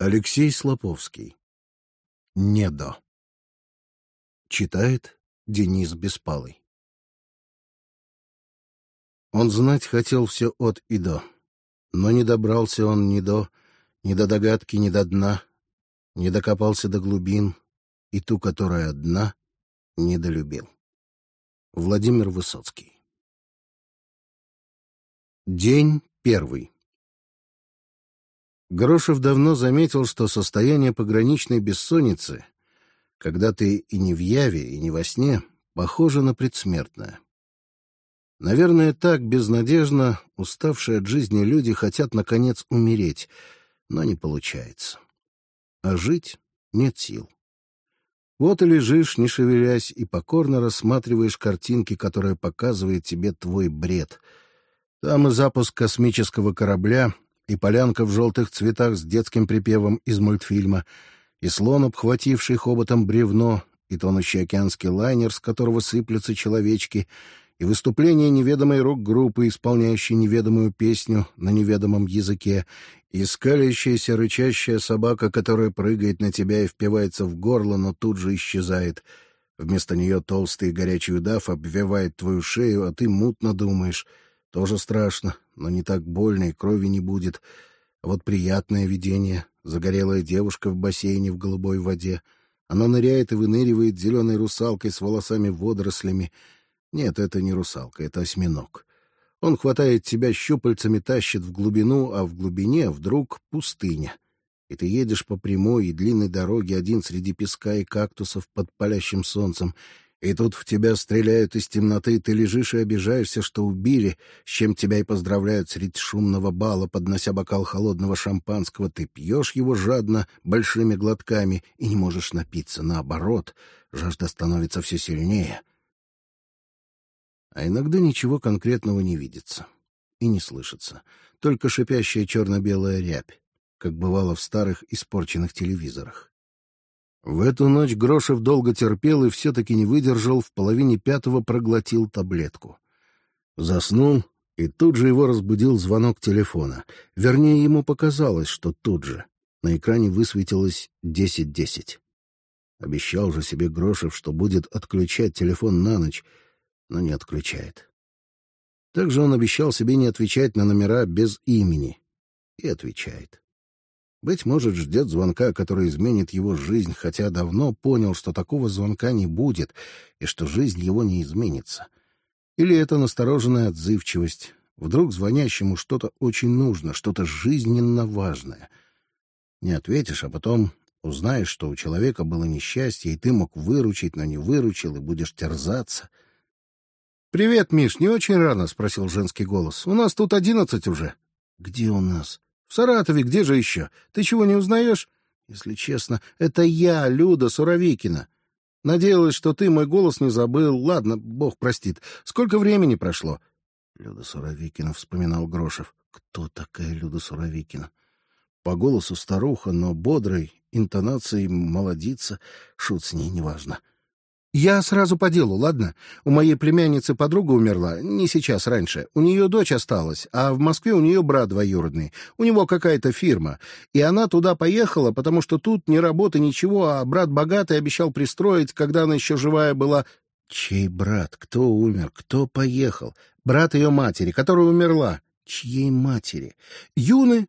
Алексей Слоповский. Недо. Читает Денис Беспалый. Он знать хотел все от и до, но не добрался он ни до, ни до догадки, ни до дна, не докопался до глубин, и ту, которая одна, недолюбил. Владимир Высоцкий. День первый. Грошев давно заметил, что состояние пограничной бессонницы, когда ты и не в яве, и не во сне, похоже на предсмертное. Наверное, так безнадежно уставшие от жизни люди хотят, наконец, умереть, но не получается. А жить нет сил. Вот и лежишь, не шевелясь, и покорно рассматриваешь картинки, которые показывает тебе твой бред. Там и запуск космического корабля — и полянка в желтых цветах с детским припевом из мультфильма, и слон, обхвативший хоботом бревно, и тонущий океанский лайнер, с которого сыплются человечки, и выступление неведомой рок-группы, исполняющей неведомую песню на неведомом языке, и скалящаяся рычащая собака, которая прыгает на тебя и впивается в горло, но тут же исчезает. Вместо нее толстый горячий удав обвивает твою шею, а ты мутно думаешь — тоже страшно, но не так больно и крови не будет. А вот приятное видение. Загорелая девушка в бассейне в голубой воде. Она ныряет и выныривает зеленой русалкой с волосами-водорослями. Нет, это не русалка, это осьминог. Он хватает тебя щупальцами, тащит в глубину, а в глубине вдруг пустыня. И ты едешь по прямой и длинной дороге один среди песка и кактусов под палящим солнцем, и тут в тебя стреляют из темноты, ты лежишь и обижаешься, что убили, с чем тебя и поздравляют среди шумного бала, поднося бокал холодного шампанского. Ты пьешь его жадно, большими глотками, и не можешь напиться. Наоборот, жажда становится все сильнее. А иногда ничего конкретного не видится и не слышится, только шипящая черно-белая рябь, как бывало в старых испорченных телевизорах. В эту ночь Грошев долго терпел и все-таки не выдержал, в половине пятого проглотил таблетку. Заснул, и тут же его разбудил звонок телефона. Вернее, ему показалось, что тут же. На экране высветилось десять-десять. Обещал же себе Грошев, что будет отключать телефон на ночь, но не отключает. Также он обещал себе не отвечать на номера без имени. И отвечает. Быть может, ждет звонка, который изменит его жизнь, хотя давно понял, что такого звонка не будет и что жизнь его не изменится. Или это настороженная отзывчивость. Вдруг звонящему что-то очень нужно, что-то жизненно важное. Не ответишь, а потом узнаешь, что у человека было несчастье, и ты мог выручить, но не выручил, и будешь терзаться. — Привет, Миш, не очень рано? — спросил женский голос. — У нас тут одиннадцать уже. — Где у нас? В Саратове, где же еще? Ты чего не узнаешь? Если честно, это я, Люда Суровикина. Надеялась, что ты мой голос не забыл. Ладно, бог простит. Сколько времени прошло? Люда Суровикина, вспоминал Грошев. Кто такая Люда Суровикина? По голосу старуха, но бодрой, интонацией молодица. Шут с ней неважно. — я сразу по делу, ладно? У моей племянницы подруга умерла, не сейчас, раньше. У нее дочь осталась, а в Москве у нее брат двоюродный. У него какая-то фирма. И она туда поехала, потому что тут ни работы, ничего, а брат богатый обещал пристроить, когда она еще живая была. Чей брат? Кто умер? Кто поехал? Брат ее матери, которая умерла. Чьей матери? Юны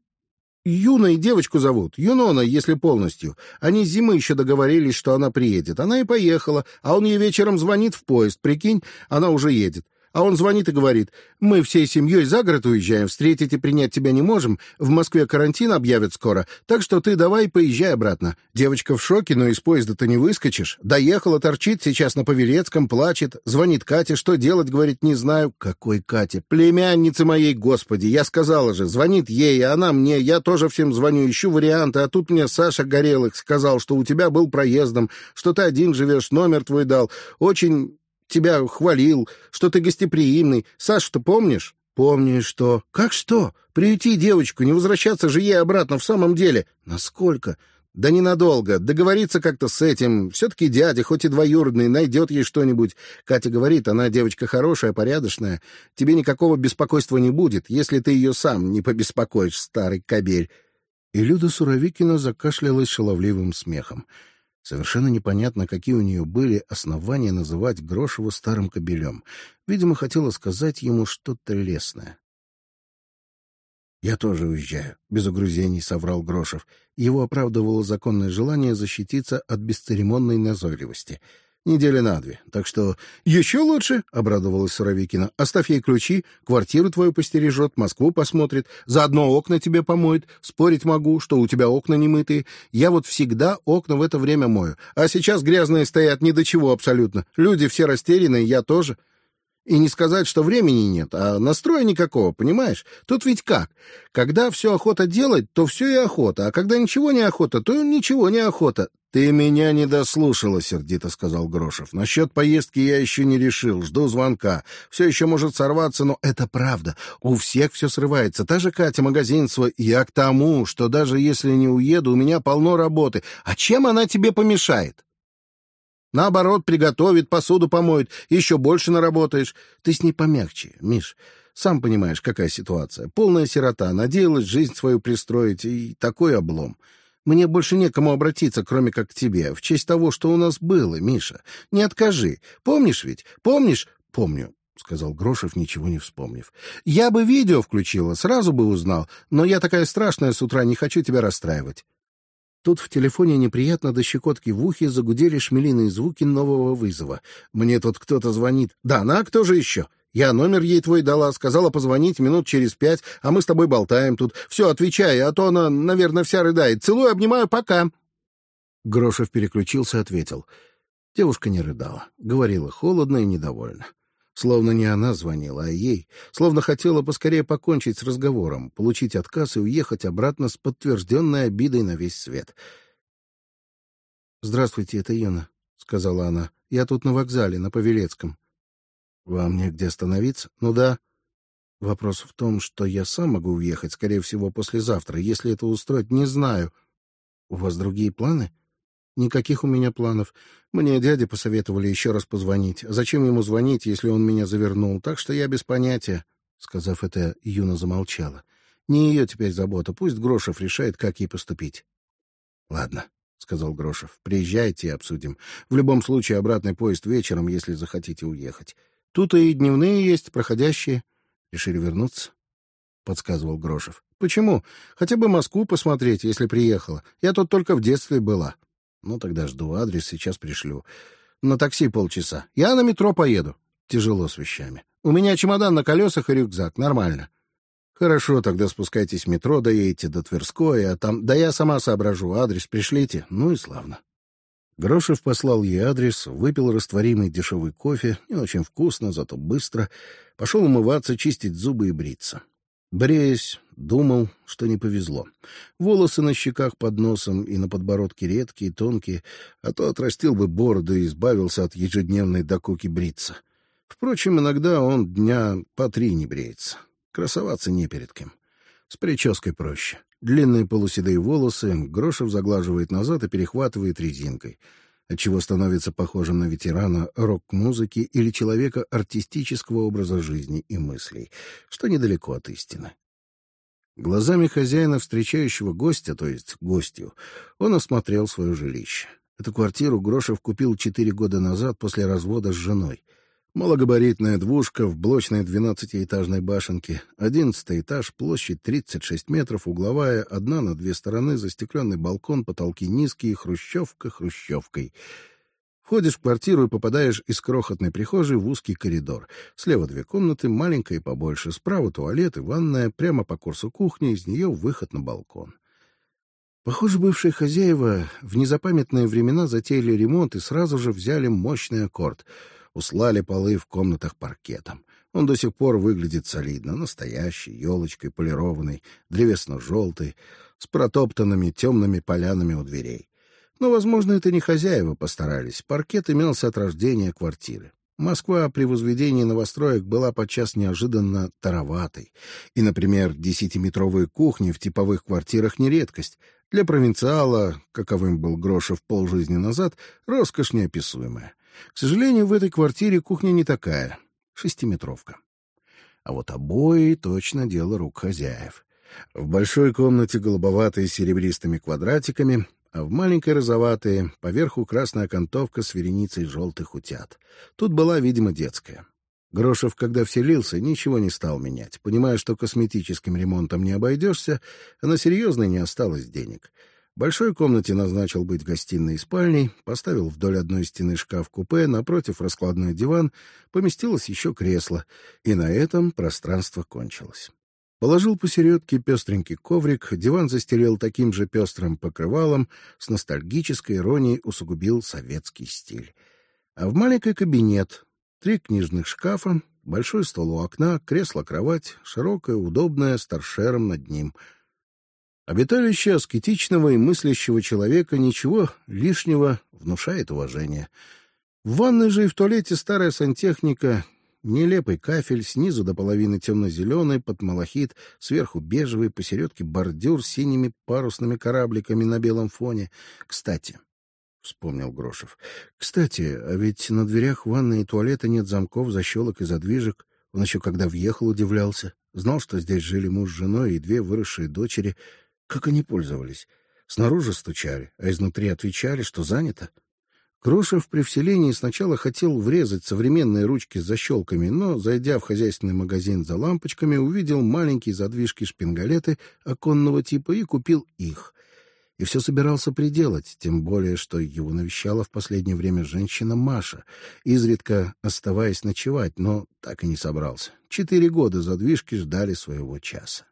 Юной девочку зовут, Юнона, если полностью. Они с зимы еще договорились, что она приедет. Она и поехала, а он ей вечером звонит в поезд. Прикинь, она уже едет. А он звонит и говорит, мы всей семьей за город уезжаем, встретить и принять тебя не можем, в Москве карантин объявят скоро, так что ты давай поезжай обратно. Девочка в шоке, но из поезда-то не выскочишь. Доехала, торчит сейчас на Павелецком, плачет, звонит Кате, что делать, говорит, не знаю. Какой Кате? Племяннице моей, господи, я сказала же, звонит ей, а она мне, я тоже всем звоню, ищу варианты, а тут мне Саша Горелых сказал, что у тебя был проездом, что ты один живешь, номер твой дал. Очень тебя хвалил, что ты гостеприимный. Сашу-то помнишь? Помню, что... Как что? Приюти девочку, не возвращаться же ей обратно в самом деле. Насколько? Да ненадолго. Договориться как-то с этим. Все-таки дядя, хоть и двоюродный, найдет ей что-нибудь. Катя говорит, она девочка хорошая, порядочная. Тебе никакого беспокойства не будет, если ты ее сам не побеспокоишь, старый кобель. И Люда Суровикина закашлялась шаловливым смехом. Совершенно непонятно, какие у нее были основания называть Грошева старым кобелем. Видимо, хотела сказать ему что-то лесное. «Я тоже уезжаю», — без угрызений соврал Грошев. Его оправдывало законное желание защититься от бесцеремонной назойливости — недели на две. Так что еще лучше, — обрадовалась Суровикина. Оставь ей ключи, квартиру твою постережет, Москву посмотрит, заодно окна тебе помоет. Спорить могу, что у тебя окна не мытые. Я вот всегда окна в это время мою. А сейчас грязные стоят ни до чего абсолютно. Люди все растерянные, я тоже. И не сказать, что времени нет, а настроя никакого, понимаешь? Тут ведь как? Когда все охота делать, то все и охота, а когда ничего не охота, то ничего не охота. «Ты меня не дослушала», — сердито сказал Грошев. «Насчет поездки я еще не решил, жду звонка. Все еще может сорваться, но это правда. У всех все срывается. Та же Катя, магазин свой. Я к тому, что даже если не уеду, у меня полно работы. А чем она тебе помешает?» Наоборот, приготовит, посуду помоет, еще больше наработаешь. Ты с ней помягче, Миш. Сам понимаешь, какая ситуация. Полная сирота, надеялась жизнь свою пристроить, и такой облом. Мне больше некому обратиться, кроме как к тебе, в честь того, что у нас было, Миша. Не откажи. Помнишь ведь? Помнишь? Помню. — сказал Грошев, ничего не вспомнив. — Я бы видео включила, сразу бы узнал, но я такая страшная с утра, не хочу тебя расстраивать. Тут в телефоне неприятно до щекотки в ухе загудели шмелиные звуки нового вызова. «Мне тут кто-то звонит». «Да, на кто же еще?» «Я номер ей твой дала, сказала позвонить минут через пять, а мы с тобой болтаем тут. Все, отвечай, а то она, наверное, вся рыдает. Целую, обнимаю, пока». Грошев переключился ответил. Девушка не рыдала, говорила холодно и недовольно. Словно не она звонила, а ей. Словно хотела поскорее покончить с разговором, получить отказ и уехать обратно с подтвержденной обидой на весь свет. «Здравствуйте, это Юна», — сказала она. «Я тут на вокзале, на Павелецком». «Вам негде остановиться?» «Ну да». «Вопрос в том, что я сам могу уехать, скорее всего, послезавтра. Если это устроить, не знаю. У вас другие планы?» Никаких у меня планов. Мне дяди посоветовали еще раз позвонить. Зачем ему звонить, если он меня завернул? Так что я без понятия. Сказав это, Юна замолчала. Не ее теперь забота. Пусть Грошев решает, как ей поступить. — Ладно, — сказал Грошев. — Приезжайте и обсудим. В любом случае, обратный поезд вечером, если захотите уехать. Тут и дневные есть, проходящие. Решили вернуться? — подсказывал Грошев. — Почему? Хотя бы Москву посмотреть, если приехала. Я тут только в детстве была. — ну, тогда жду адрес, сейчас пришлю. На такси полчаса. Я на метро поеду. Тяжело с вещами. У меня чемодан на колесах и рюкзак. Нормально. Хорошо, тогда спускайтесь в метро, доедете до Тверской, а там... Да я сама соображу. Адрес пришлите. Ну и славно. Грошев послал ей адрес, выпил растворимый дешевый кофе, не очень вкусно, зато быстро, пошел умываться, чистить зубы и бриться. Бреясь, думал, что не повезло. Волосы на щеках под носом и на подбородке редкие, тонкие, а то отрастил бы бороду и избавился от ежедневной докуки бриться. Впрочем, иногда он дня по три не бреется. Красоваться не перед кем. С прической проще. Длинные полуседые волосы Грошев заглаживает назад и перехватывает резинкой — отчего становится похожим на ветерана рок-музыки или человека артистического образа жизни и мыслей, что недалеко от истины. Глазами хозяина, встречающего гостя, то есть гостью, он осмотрел свое жилище. Эту квартиру Грошев купил четыре года назад после развода с женой — Малогабаритная двушка в блочной двенадцатиэтажной башенке, одиннадцатый этаж, площадь 36 метров, угловая, одна на две стороны, застекленный балкон, потолки низкие, хрущевка хрущевкой. Входишь в квартиру и попадаешь из крохотной прихожей в узкий коридор. Слева две комнаты, маленькая и побольше, справа туалет и ванная, прямо по курсу кухни, из нее выход на балкон. Похоже, бывшие хозяева в незапамятные времена затеяли ремонт и сразу же взяли мощный аккорд — услали полы в комнатах паркетом. Он до сих пор выглядит солидно, настоящий, елочкой полированный, древесно-желтый, с протоптанными темными полянами у дверей. Но, возможно, это не хозяева постарались. Паркет имелся от рождения квартиры. Москва при возведении новостроек была подчас неожиданно тароватой. И, например, десятиметровые кухни в типовых квартирах не редкость. Для провинциала, каковым был Грошев полжизни назад, роскошь неописуемая. К сожалению, в этой квартире кухня не такая. Шестиметровка. А вот обои — точно дело рук хозяев. В большой комнате голубоватые с серебристыми квадратиками, а в маленькой розоватые, поверху красная окантовка с вереницей желтых утят. Тут была, видимо, детская. Грошев, когда вселился, ничего не стал менять, понимая, что косметическим ремонтом не обойдешься, а на серьезный не осталось денег. Большой комнате назначил быть гостиной и спальней, поставил вдоль одной стены шкаф-купе, напротив раскладной диван, поместилось еще кресло, и на этом пространство кончилось. Положил посередке пестренький коврик, диван застелил таким же пестрым покрывалом, с ностальгической иронией усугубил советский стиль. А в маленький кабинет Три книжных шкафа, большой стол у окна, кресло-кровать, широкое, удобное, с торшером над ним. Обиталище аскетичного и мыслящего человека ничего лишнего внушает уважение. В ванной же и в туалете старая сантехника, нелепый кафель, снизу до половины темно-зеленый, под малахит, сверху бежевый, посередке бордюр с синими парусными корабликами на белом фоне. Кстати, — вспомнил Грошев. — Кстати, а ведь на дверях ванной и туалета нет замков, защелок и задвижек. Он еще когда въехал, удивлялся. Знал, что здесь жили муж с женой и две выросшие дочери. Как они пользовались? Снаружи стучали, а изнутри отвечали, что занято. Грошев при вселении сначала хотел врезать современные ручки с защелками, но, зайдя в хозяйственный магазин за лампочками, увидел маленькие задвижки-шпингалеты оконного типа и купил их — и все собирался приделать, тем более, что его навещала в последнее время женщина Маша, изредка оставаясь ночевать, но так и не собрался. Четыре года задвижки ждали своего часа.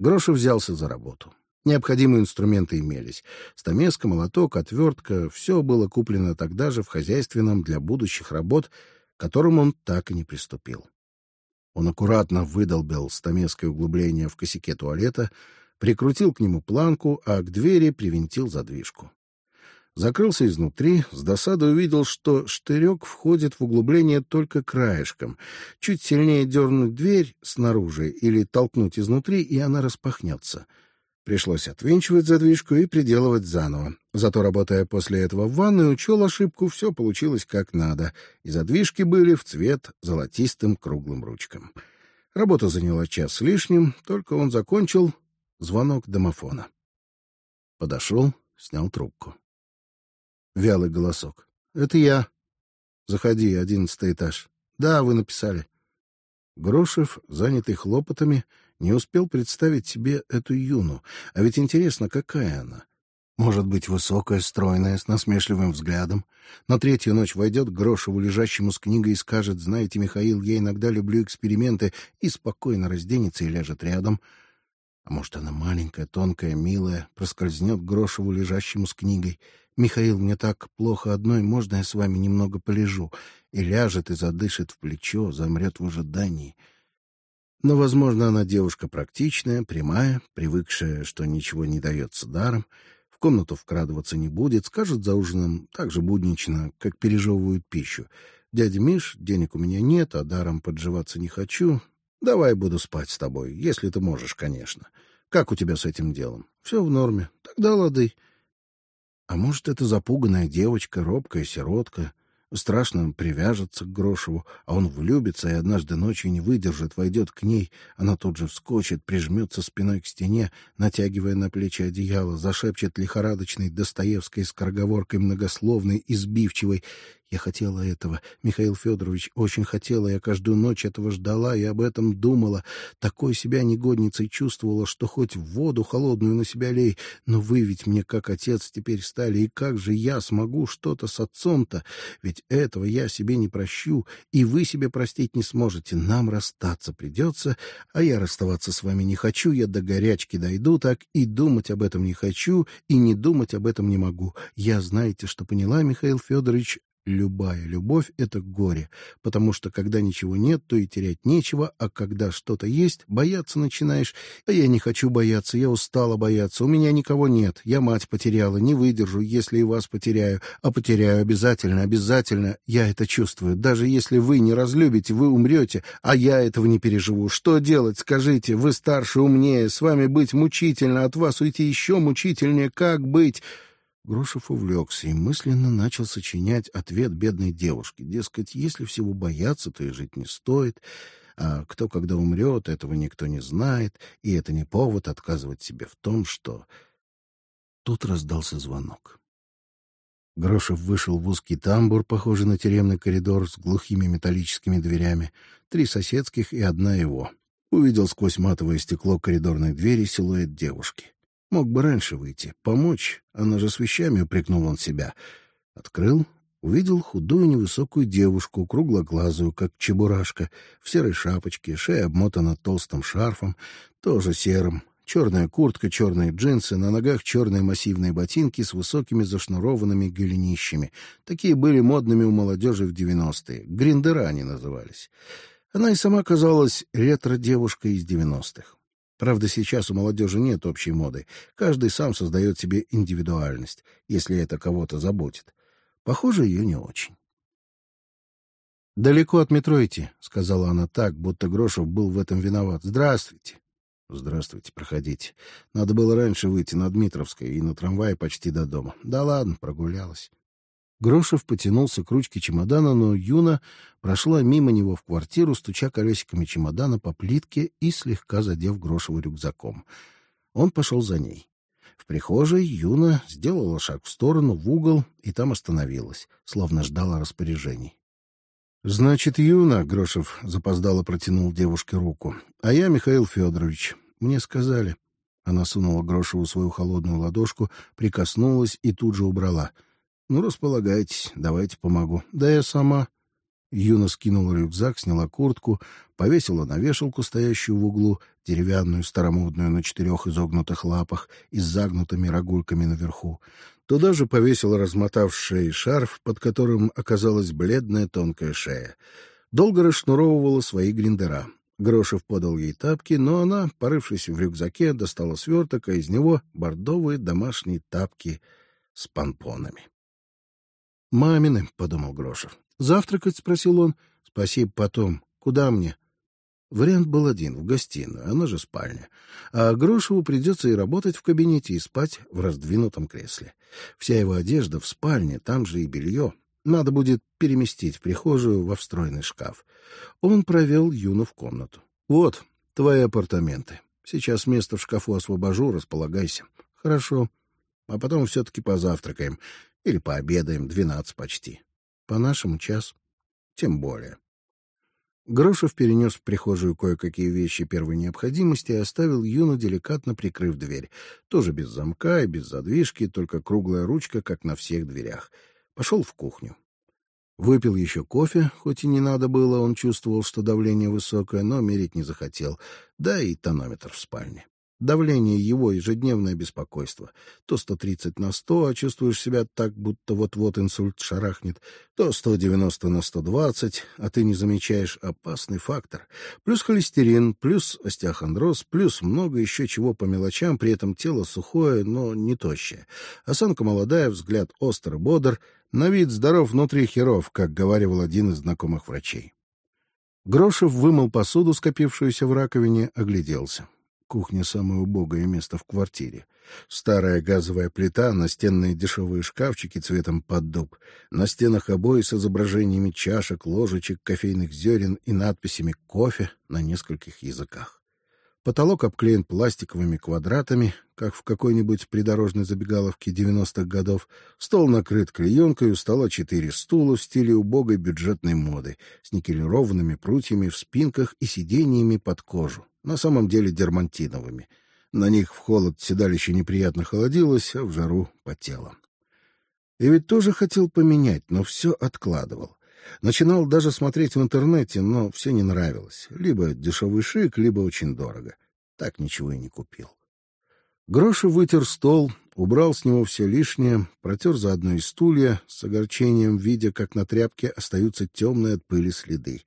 Грошев взялся за работу. Необходимые инструменты имелись. Стамеска, молоток, отвертка — все было куплено тогда же в хозяйственном для будущих работ, к которым он так и не приступил. Он аккуратно выдолбил стамеской углубление в косяке туалета — прикрутил к нему планку, а к двери привинтил задвижку. Закрылся изнутри, с досадой увидел, что штырек входит в углубление только краешком. Чуть сильнее дернуть дверь снаружи или толкнуть изнутри, и она распахнется. Пришлось отвинчивать задвижку и приделывать заново. Зато, работая после этого в ванной, учел ошибку, все получилось как надо, и задвижки были в цвет золотистым круглым ручкам. Работа заняла час с лишним, только он закончил, Звонок домофона. Подошел, снял трубку. Вялый голосок. «Это я. Заходи, одиннадцатый этаж. Да, вы написали». Грошев, занятый хлопотами, не успел представить себе эту юну. А ведь интересно, какая она? Может быть, высокая, стройная, с насмешливым взглядом. На третью ночь войдет к Грошеву, лежащему с книгой, и скажет, «Знаете, Михаил, я иногда люблю эксперименты», и спокойно разденется и ляжет рядом — а может, она маленькая, тонкая, милая, проскользнет Грошеву, лежащему с книгой. «Михаил, мне так плохо одной, можно я с вами немного полежу?» И ляжет и задышит в плечо, замрет в ожидании. Но, возможно, она девушка практичная, прямая, привыкшая, что ничего не дается даром, в комнату вкрадываться не будет, скажет за ужином так же буднично, как пережевывают пищу. «Дядя Миш, денег у меня нет, а даром подживаться не хочу, Давай буду спать с тобой, если ты можешь, конечно. Как у тебя с этим делом? Все в норме. Тогда лады. А может, это запуганная девочка, робкая сиротка, страшно привяжется к Грошеву, а он влюбится и однажды ночью не выдержит, войдет к ней, она тут же вскочит, прижмется спиной к стене, натягивая на плечи одеяло, зашепчет лихорадочной Достоевской скороговоркой многословной, избивчивой я хотела этого, Михаил Федорович, очень хотела, я каждую ночь этого ждала и об этом думала. Такой себя негодницей чувствовала, что хоть в воду холодную на себя лей, но вы ведь мне как отец теперь стали, и как же я смогу что-то с отцом-то? Ведь этого я себе не прощу, и вы себе простить не сможете. Нам расстаться придется, а я расставаться с вами не хочу, я до горячки дойду так, и думать об этом не хочу, и не думать об этом не могу. Я, знаете, что поняла, Михаил Федорович, Любая любовь — это горе, потому что когда ничего нет, то и терять нечего, а когда что-то есть, бояться начинаешь. А я не хочу бояться, я устала бояться, у меня никого нет, я мать потеряла, не выдержу, если и вас потеряю, а потеряю обязательно, обязательно, я это чувствую. Даже если вы не разлюбите, вы умрете, а я этого не переживу. Что делать, скажите, вы старше, умнее, с вами быть мучительно, от вас уйти еще мучительнее, как быть?» Грошев увлекся и мысленно начал сочинять ответ бедной девушке. Дескать, если всего бояться, то и жить не стоит. А кто когда умрет, этого никто не знает, и это не повод отказывать себе в том, что... Тут раздался звонок. Грошев вышел в узкий тамбур, похожий на тюремный коридор с глухими металлическими дверями, три соседских и одна его. Увидел сквозь матовое стекло коридорной двери силуэт девушки. Мог бы раньше выйти, помочь, она же с вещами упрекнул он себя. Открыл, увидел худую невысокую девушку, круглоглазую, как чебурашка, в серой шапочке, шея обмотана толстым шарфом, тоже серым, черная куртка, черные джинсы, на ногах черные массивные ботинки с высокими зашнурованными голенищами. Такие были модными у молодежи в девяностые. Гриндера они назывались. Она и сама казалась ретро-девушкой из девяностых. Правда, сейчас у молодежи нет общей моды. Каждый сам создает себе индивидуальность, если это кого-то заботит. Похоже, ее не очень. «Далеко от метро идти», — сказала она так, будто Грошев был в этом виноват. «Здравствуйте». Здравствуйте, проходите. Надо было раньше выйти на Дмитровской и на трамвае почти до дома. Да ладно, прогулялась. Грошев потянулся к ручке чемодана, но Юна прошла мимо него в квартиру, стуча колесиками чемодана по плитке и слегка задев Грошева рюкзаком. Он пошел за ней. В прихожей Юна сделала шаг в сторону, в угол, и там остановилась, словно ждала распоряжений. — Значит, Юна, — Грошев запоздало протянул девушке руку, — а я Михаил Федорович. Мне сказали. Она сунула Грошеву свою холодную ладошку, прикоснулась и тут же убрала. — Ну, располагайтесь, давайте помогу. Да я сама. Юна скинула рюкзак, сняла куртку, повесила на вешалку, стоящую в углу, деревянную, старомодную, на четырех изогнутых лапах и с загнутыми рогульками наверху. Туда же повесила размотавший шарф, под которым оказалась бледная тонкая шея. Долго расшнуровывала свои гриндера. Грошев подал ей тапки, но она, порывшись в рюкзаке, достала сверток, а из него бордовые домашние тапки с помпонами. «Мамины», — подумал Грошев. «Завтракать?» — спросил он. «Спасибо, потом. Куда мне?» Вариант был один — в гостиную, она же спальня. А Грошеву придется и работать в кабинете, и спать в раздвинутом кресле. Вся его одежда в спальне, там же и белье. Надо будет переместить в прихожую во встроенный шкаф. Он провел Юну в комнату. — Вот, твои апартаменты. Сейчас место в шкафу освобожу, располагайся. — Хорошо. А потом все-таки позавтракаем. Или пообедаем, двенадцать почти. По нашему час. Тем более. Грошев перенес в прихожую кое-какие вещи первой необходимости и оставил Юну, деликатно прикрыв дверь. Тоже без замка и без задвижки, только круглая ручка, как на всех дверях. Пошел в кухню. Выпил еще кофе, хоть и не надо было, он чувствовал, что давление высокое, но мерить не захотел, да и тонометр в спальне. Давление его ежедневное беспокойство. То 130 на 100, а чувствуешь себя так, будто вот-вот инсульт шарахнет, то 190 на 120, а ты не замечаешь опасный фактор. Плюс холестерин, плюс остеохондроз, плюс много еще чего по мелочам, при этом тело сухое, но не тощее. Осанка молодая, взгляд остро бодр, на вид здоров внутри херов, как говаривал один из знакомых врачей. Грошев вымыл посуду, скопившуюся в раковине, огляделся. Кухня — самое убогое место в квартире. Старая газовая плита, настенные дешевые шкафчики цветом под дуб, на стенах обои с изображениями чашек, ложечек, кофейных зерен и надписями «кофе» на нескольких языках. Потолок обклеен пластиковыми квадратами, как в какой-нибудь придорожной забегаловке 90-х годов. Стол накрыт клеенкой, у стола четыре стула в стиле убогой бюджетной моды, с никелированными прутьями в спинках и сиденьями под кожу, на самом деле дермантиновыми. На них в холод седалище неприятно холодилось, а в жару потело. И ведь тоже хотел поменять, но все откладывал. Начинал даже смотреть в интернете, но все не нравилось. Либо дешевый шик, либо очень дорого. Так ничего и не купил. Гроши вытер стол, убрал с него все лишнее, протер заодно и стулья, с огорчением видя, как на тряпке остаются темные от пыли следы.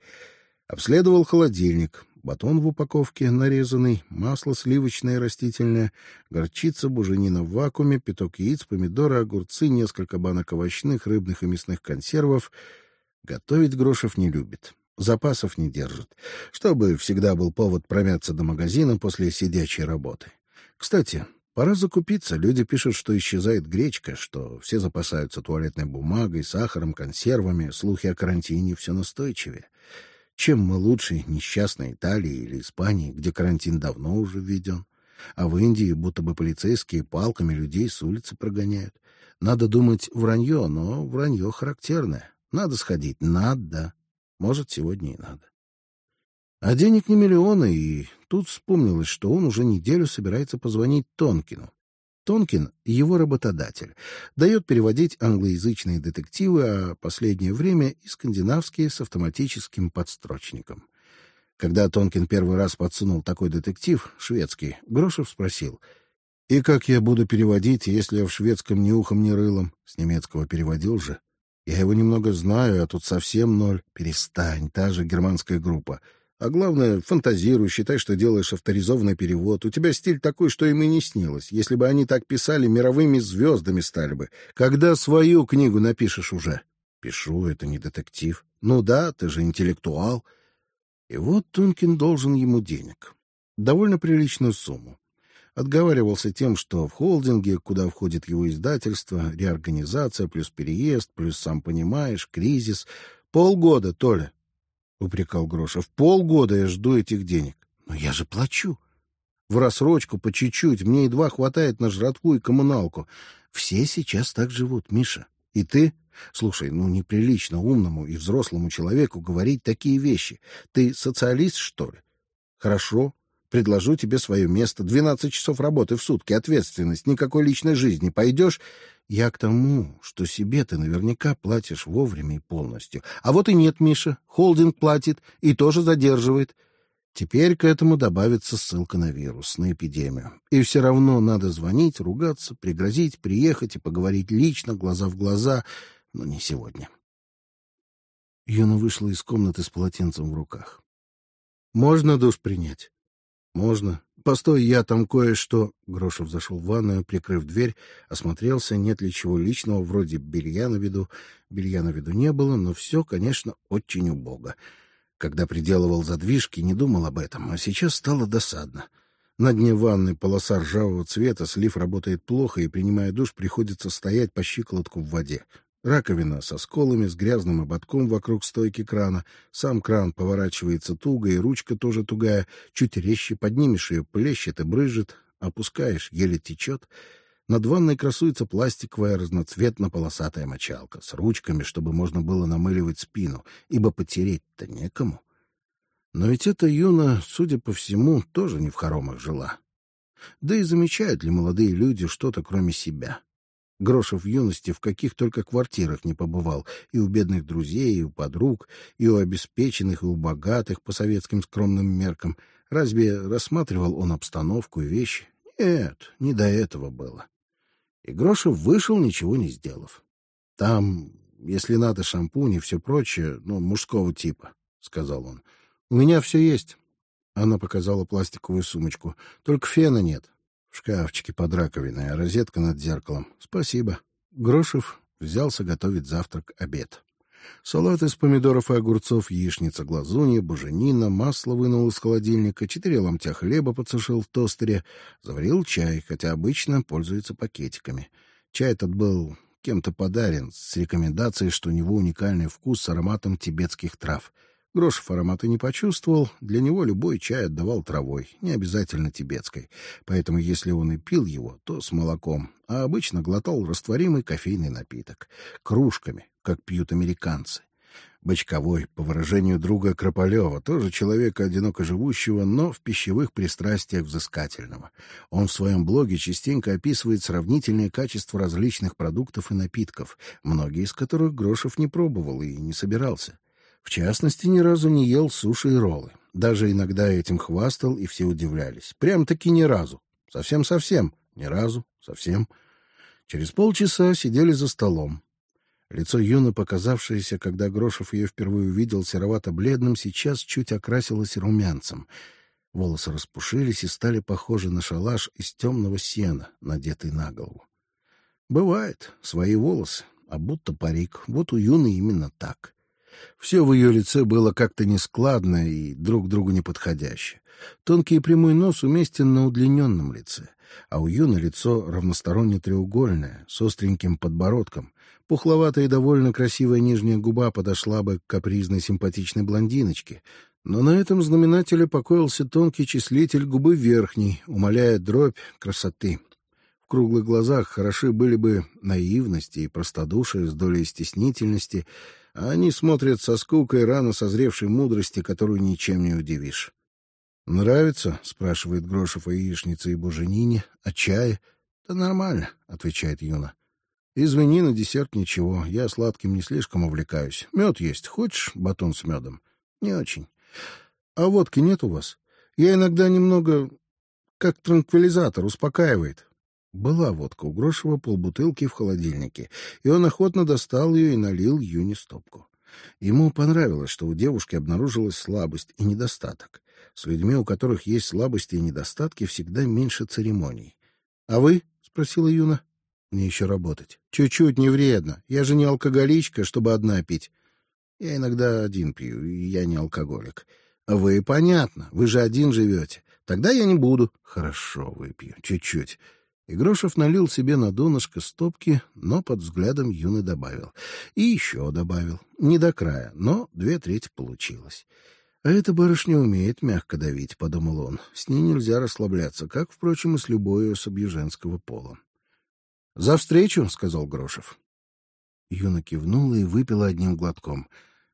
Обследовал холодильник. Батон в упаковке нарезанный, масло сливочное растительное, горчица, буженина в вакууме, пяток яиц, помидоры, огурцы, несколько банок овощных, рыбных и мясных консервов — Готовить Грошев не любит, запасов не держит, чтобы всегда был повод промяться до магазина после сидячей работы. Кстати, пора закупиться. Люди пишут, что исчезает гречка, что все запасаются туалетной бумагой, сахаром, консервами, слухи о карантине все настойчивее. Чем мы лучше несчастной Италии или Испании, где карантин давно уже введен? А в Индии будто бы полицейские палками людей с улицы прогоняют. Надо думать вранье, но вранье характерное. Надо сходить, надо. Может, сегодня и надо. А денег не миллионы, и тут вспомнилось, что он уже неделю собирается позвонить Тонкину. Тонкин — его работодатель. Дает переводить англоязычные детективы, а последнее время и скандинавские с автоматическим подстрочником. Когда Тонкин первый раз подсунул такой детектив, шведский, Грошев спросил, «И как я буду переводить, если я в шведском ни ухом, ни рылом? С немецкого переводил же. Я его немного знаю, а тут совсем ноль. Перестань, та же германская группа. А главное, фантазируй, считай, что делаешь авторизованный перевод. У тебя стиль такой, что им и не снилось. Если бы они так писали, мировыми звездами стали бы. Когда свою книгу напишешь уже? Пишу, это не детектив. Ну да, ты же интеллектуал. И вот Тункин должен ему денег. Довольно приличную сумму. Отговаривался тем, что в холдинге, куда входит его издательство, реорганизация, плюс переезд, плюс, сам понимаешь, кризис. Полгода, Толя, упрекал Грошев. Полгода я жду этих денег. Но я же плачу. В рассрочку по чуть-чуть, мне едва хватает на жратву и коммуналку. Все сейчас так живут, Миша. И ты? Слушай, ну неприлично умному и взрослому человеку говорить такие вещи. Ты социалист, что ли? Хорошо, предложу тебе свое место. Двенадцать часов работы в сутки, ответственность, никакой личной жизни. Пойдешь я к тому, что себе ты наверняка платишь вовремя и полностью. А вот и нет, Миша. Холдинг платит и тоже задерживает. Теперь к этому добавится ссылка на вирус, на эпидемию. И все равно надо звонить, ругаться, пригрозить, приехать и поговорить лично, глаза в глаза, но не сегодня. Юна вышла из комнаты с полотенцем в руках. «Можно душ принять?» «Можно. Постой, я там кое-что...» Грошев зашел в ванную, прикрыв дверь, осмотрелся, нет ли чего личного, вроде белья на виду. Белья на виду не было, но все, конечно, очень убого. Когда приделывал задвижки, не думал об этом, а сейчас стало досадно. На дне ванны полоса ржавого цвета, слив работает плохо, и, принимая душ, приходится стоять по щиколотку в воде. Раковина со сколами, с грязным ободком вокруг стойки крана. Сам кран поворачивается туго, и ручка тоже тугая. Чуть резче поднимешь ее, плещет и брызжет. Опускаешь, еле течет. Над ванной красуется пластиковая разноцветно-полосатая мочалка с ручками, чтобы можно было намыливать спину, ибо потереть-то некому. Но ведь эта Юна, судя по всему, тоже не в хоромах жила. Да и замечают ли молодые люди что-то, кроме себя? Грошев в юности в каких только квартирах не побывал, и у бедных друзей, и у подруг, и у обеспеченных, и у богатых по советским скромным меркам. Разве рассматривал он обстановку и вещи? Нет, не до этого было. И Грошев вышел, ничего не сделав. Там, если надо, шампунь и все прочее, ну, мужского типа, — сказал он. — У меня все есть. Она показала пластиковую сумочку. Только фена нет. В шкафчике под раковиной, а розетка над зеркалом. Спасибо. Грошев взялся готовить завтрак-обед. Салат из помидоров и огурцов, яичница, глазунья, буженина, масло вынул из холодильника, четыре ломтя хлеба подсушил в тостере, заварил чай, хотя обычно пользуется пакетиками. Чай этот был кем-то подарен с рекомендацией, что у него уникальный вкус с ароматом тибетских трав — Грошев аромата не почувствовал, для него любой чай отдавал травой, не обязательно тибетской, поэтому если он и пил его, то с молоком, а обычно глотал растворимый кофейный напиток, кружками, как пьют американцы. Бочковой, по выражению друга Крополева, тоже человека одиноко живущего, но в пищевых пристрастиях взыскательного. Он в своем блоге частенько описывает сравнительные качества различных продуктов и напитков, многие из которых Грошев не пробовал и не собирался. В частности, ни разу не ел суши и роллы. Даже иногда этим хвастал, и все удивлялись. Прям-таки ни разу. Совсем-совсем. Ни разу. Совсем. Через полчаса сидели за столом. Лицо Юны, показавшееся, когда Грошев ее впервые увидел серовато-бледным, сейчас чуть окрасилось румянцем. Волосы распушились и стали похожи на шалаш из темного сена, надетый на голову. Бывает, свои волосы, а будто парик. Вот у Юны именно так. Все в ее лице было как-то нескладно и друг другу неподходяще. Тонкий и прямой нос уместен на удлиненном лице, а у Юны лицо равносторонне треугольное, с остреньким подбородком. Пухловатая и довольно красивая нижняя губа подошла бы к капризной симпатичной блондиночке, но на этом знаменателе покоился тонкий числитель губы верхней, умоляя дробь красоты. В круглых глазах хороши были бы наивности и простодушие с долей стеснительности, а они смотрят со скукой рано созревшей мудрости, которую ничем не удивишь. «Нравится?» — спрашивает Грошев о яичнице и буженине. «А чай?» «Да нормально», — отвечает Юна. «Извини, на десерт ничего. Я сладким не слишком увлекаюсь. Мед есть. Хочешь батон с медом?» «Не очень. А водки нет у вас? Я иногда немного... как транквилизатор, успокаивает». Была водка у Грошева полбутылки в холодильнике, и он охотно достал ее и налил Юне стопку. Ему понравилось, что у девушки обнаружилась слабость и недостаток. С людьми, у которых есть слабости и недостатки, всегда меньше церемоний. — А вы? — спросила Юна. — Мне еще работать. — Чуть-чуть не вредно. Я же не алкоголичка, чтобы одна пить. Я иногда один пью, и я не алкоголик. — Вы, понятно. Вы же один живете. Тогда я не буду. — Хорошо, выпью. Чуть-чуть. И налил себе на донышко стопки, но под взглядом Юны добавил. И еще добавил. Не до края, но две трети получилось. «А эта барышня умеет мягко давить», — подумал он. «С ней нельзя расслабляться, как, впрочем, и с любой особью женского пола». «За встречу», — сказал Грошев. Юна кивнула и выпила одним глотком.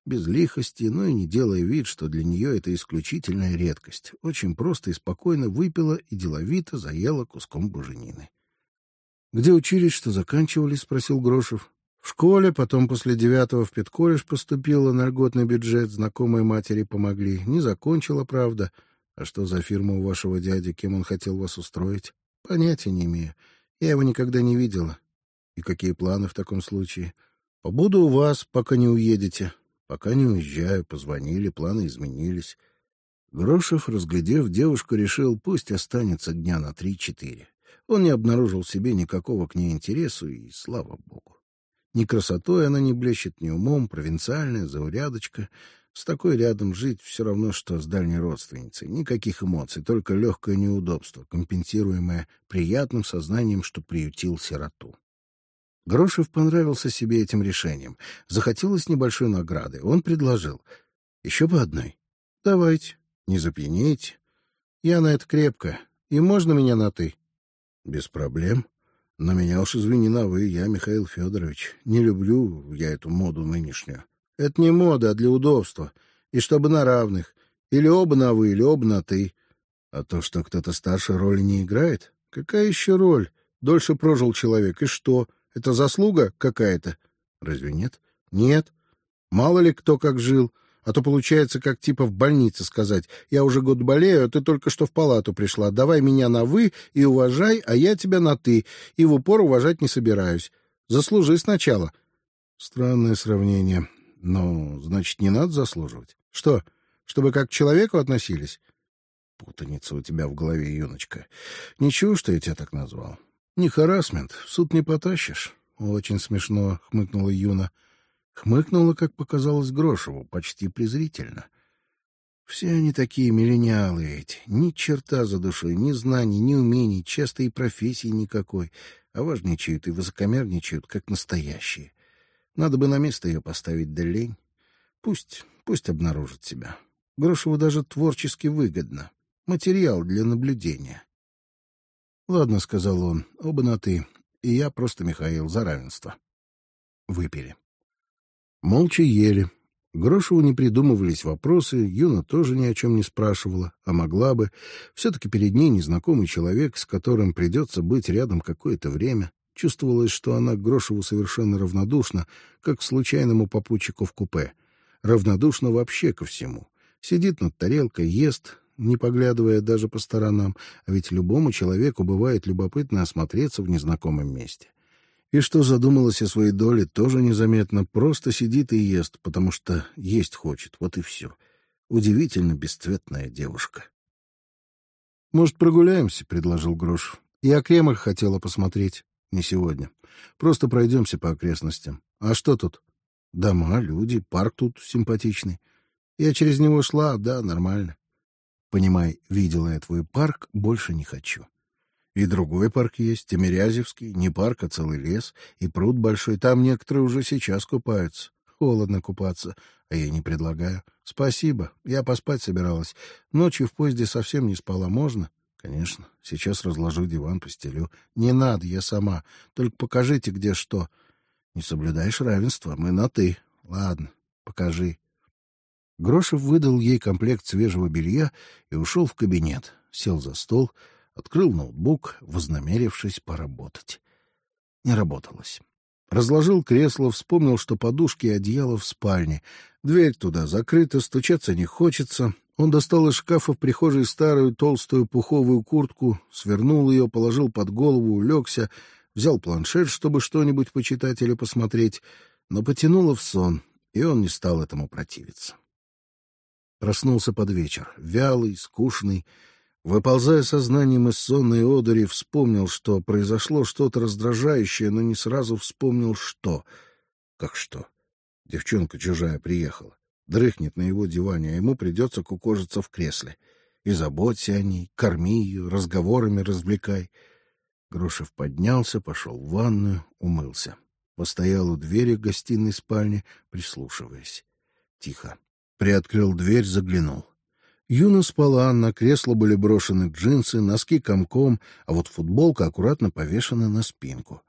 Без лихости, но и не делая вид, что для нее это исключительная редкость. Очень просто и спокойно выпила и деловито заела куском буженины. «Где учились, что заканчивали?» — спросил Грошев. В школе, потом после девятого в педколледж поступила на льготный бюджет, знакомые матери помогли. Не закончила, правда. А что за фирма у вашего дяди, кем он хотел вас устроить? Понятия не имею. Я его никогда не видела. И какие планы в таком случае? Побуду у вас, пока не уедете. Пока не уезжаю, позвонили, планы изменились. Грошев, разглядев девушку, решил, пусть останется дня на три-четыре. Он не обнаружил в себе никакого к ней интересу, и слава богу. Ни красотой она не блещет, ни умом, провинциальная, заурядочка. С такой рядом жить все равно, что с дальней родственницей. Никаких эмоций, только легкое неудобство, компенсируемое приятным сознанием, что приютил сироту. Грошев понравился себе этим решением. Захотелось небольшой награды. Он предложил. «Еще по одной?» «Давайте. Не запьянейте. Я на это крепко. И можно меня на «ты»?» «Без проблем», на меня уж извини на вы, я Михаил Федорович. Не люблю я эту моду нынешнюю. Это не мода, а для удобства. И чтобы на равных. Или оба на вы, или оба на ты. А то, что кто-то старше роли не играет? Какая еще роль? Дольше прожил человек. И что? Это заслуга какая-то? Разве нет? Нет. Мало ли кто как жил. А то получается, как типа в больнице сказать, я уже год болею, а ты только что в палату пришла. Давай меня на «вы» и уважай, а я тебя на «ты», и в упор уважать не собираюсь. Заслужи сначала. Странное сравнение. Но, значит, не надо заслуживать. Что, чтобы как к человеку относились? Путаница у тебя в голове, юночка. Ничего, что я тебя так назвал. Не харасмент, в суд не потащишь. Очень смешно, хмыкнула Юна. — Хмыкнула, как показалось Грошеву, почти презрительно. Все они такие миллениалы эти. Ни черта за душой, ни знаний, ни умений, часто и профессии никакой. А важничают и высокомерничают, как настоящие. Надо бы на место ее поставить, да лень. Пусть, пусть обнаружит себя. Грошеву даже творчески выгодно. Материал для наблюдения. «Ладно», — сказал он, — «оба на «ты». И я просто Михаил, за равенство». Выпили. Молча ели. Грошеву не придумывались вопросы, Юна тоже ни о чем не спрашивала, а могла бы. Все-таки перед ней незнакомый человек, с которым придется быть рядом какое-то время. Чувствовалось, что она к Грошеву совершенно равнодушна, как к случайному попутчику в купе. Равнодушна вообще ко всему. Сидит над тарелкой, ест, не поглядывая даже по сторонам, а ведь любому человеку бывает любопытно осмотреться в незнакомом месте. И что задумалась о своей доле, тоже незаметно, просто сидит и ест, потому что есть хочет, вот и все. Удивительно бесцветная девушка. «Может, прогуляемся?» — предложил Грош. «Я Кремль хотела посмотреть. Не сегодня. Просто пройдемся по окрестностям. А что тут?» Дома, люди, парк тут симпатичный. Я через него шла, да, нормально. Понимай, видела я твой парк, больше не хочу. И другой парк есть, Тимирязевский, не парк, а целый лес, и пруд большой. Там некоторые уже сейчас купаются. Холодно купаться, а я не предлагаю. Спасибо, я поспать собиралась. Ночью в поезде совсем не спала, можно? Конечно, сейчас разложу диван, постелю. Не надо, я сама. Только покажите, где что. Не соблюдаешь равенства, мы на «ты». Ладно, покажи. Грошев выдал ей комплект свежего белья и ушел в кабинет, сел за стол, открыл ноутбук, вознамерившись поработать. Не работалось. Разложил кресло, вспомнил, что подушки и одеяло в спальне. Дверь туда закрыта, стучаться не хочется. Он достал из шкафа в прихожей старую толстую пуховую куртку, свернул ее, положил под голову, улегся, взял планшет, чтобы что-нибудь почитать или посмотреть, но потянуло в сон, и он не стал этому противиться. Проснулся под вечер, вялый, скучный, Выползая сознанием из сонной одури, вспомнил, что произошло что-то раздражающее, но не сразу вспомнил, что. Как что? Девчонка чужая приехала. Дрыхнет на его диване, а ему придется кукожиться в кресле. И заботься о ней, корми ее, разговорами развлекай. Грошев поднялся, пошел в ванную, умылся. Постоял у двери гостиной спальни, прислушиваясь. Тихо. Приоткрыл дверь, заглянул. Юна спала, на кресло были брошены джинсы, носки комком, а вот футболка аккуратно повешена на спинку.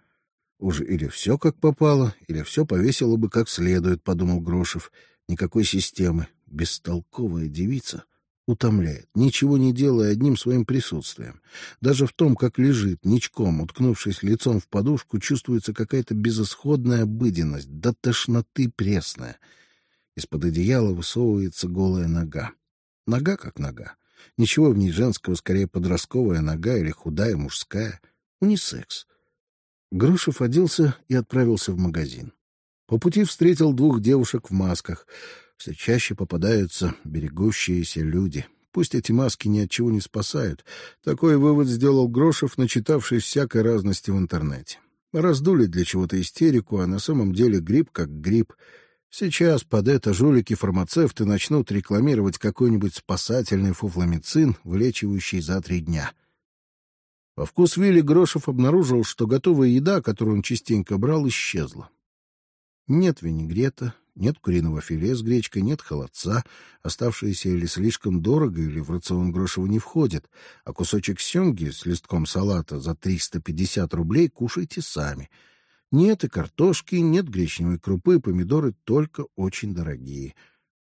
Уж или все как попало, или все повесило бы как следует, — подумал Грошев. Никакой системы. Бестолковая девица. Утомляет, ничего не делая одним своим присутствием. Даже в том, как лежит, ничком, уткнувшись лицом в подушку, чувствуется какая-то безысходная обыденность, до тошноты пресная. Из-под одеяла высовывается голая нога. Нога как нога. Ничего в ней женского, скорее подростковая нога или худая мужская. Унисекс. Грушев оделся и отправился в магазин. По пути встретил двух девушек в масках. Все чаще попадаются берегущиеся люди. Пусть эти маски ни от чего не спасают. Такой вывод сделал Грошев, начитавшись всякой разности в интернете. Раздули для чего-то истерику, а на самом деле грипп как грипп — Сейчас под это жулики-фармацевты начнут рекламировать какой-нибудь спасательный фуфламицин, вылечивающий за три дня. Во вкус Вилли Грошев обнаружил, что готовая еда, которую он частенько брал, исчезла. Нет винегрета, нет куриного филе с гречкой, нет холодца, оставшиеся или слишком дорого, или в рацион Грошева не входят, а кусочек семги с листком салата за 350 рублей кушайте сами — нет и картошки, нет гречневой крупы, помидоры только очень дорогие.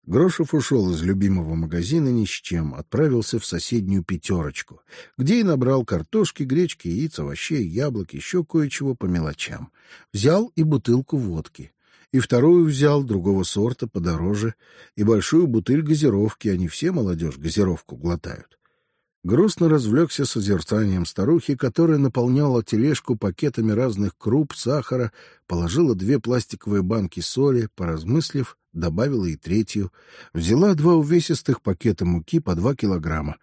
Грошев ушел из любимого магазина ни с чем, отправился в соседнюю пятерочку, где и набрал картошки, гречки, яиц, овощей, яблок, еще кое-чего по мелочам. Взял и бутылку водки. И вторую взял, другого сорта, подороже, и большую бутыль газировки, они все, молодежь, газировку глотают грустно развлекся созерцанием старухи, которая наполняла тележку пакетами разных круп, сахара, положила две пластиковые банки соли, поразмыслив, добавила и третью, взяла два увесистых пакета муки по два килограмма.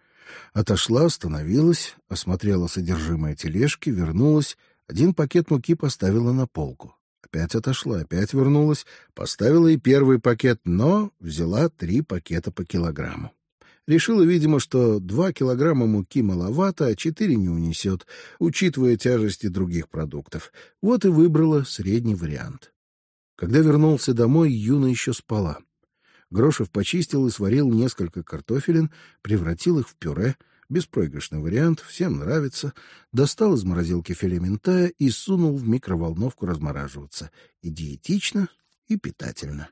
Отошла, остановилась, осмотрела содержимое тележки, вернулась, один пакет муки поставила на полку. Опять отошла, опять вернулась, поставила и первый пакет, но взяла три пакета по килограмму. Решила, видимо, что два килограмма муки маловато, а четыре не унесет, учитывая тяжести других продуктов. Вот и выбрала средний вариант. Когда вернулся домой, Юна еще спала. Грошев почистил и сварил несколько картофелин, превратил их в пюре. Беспроигрышный вариант, всем нравится. Достал из морозилки филе ментая и сунул в микроволновку размораживаться. И диетично, и питательно.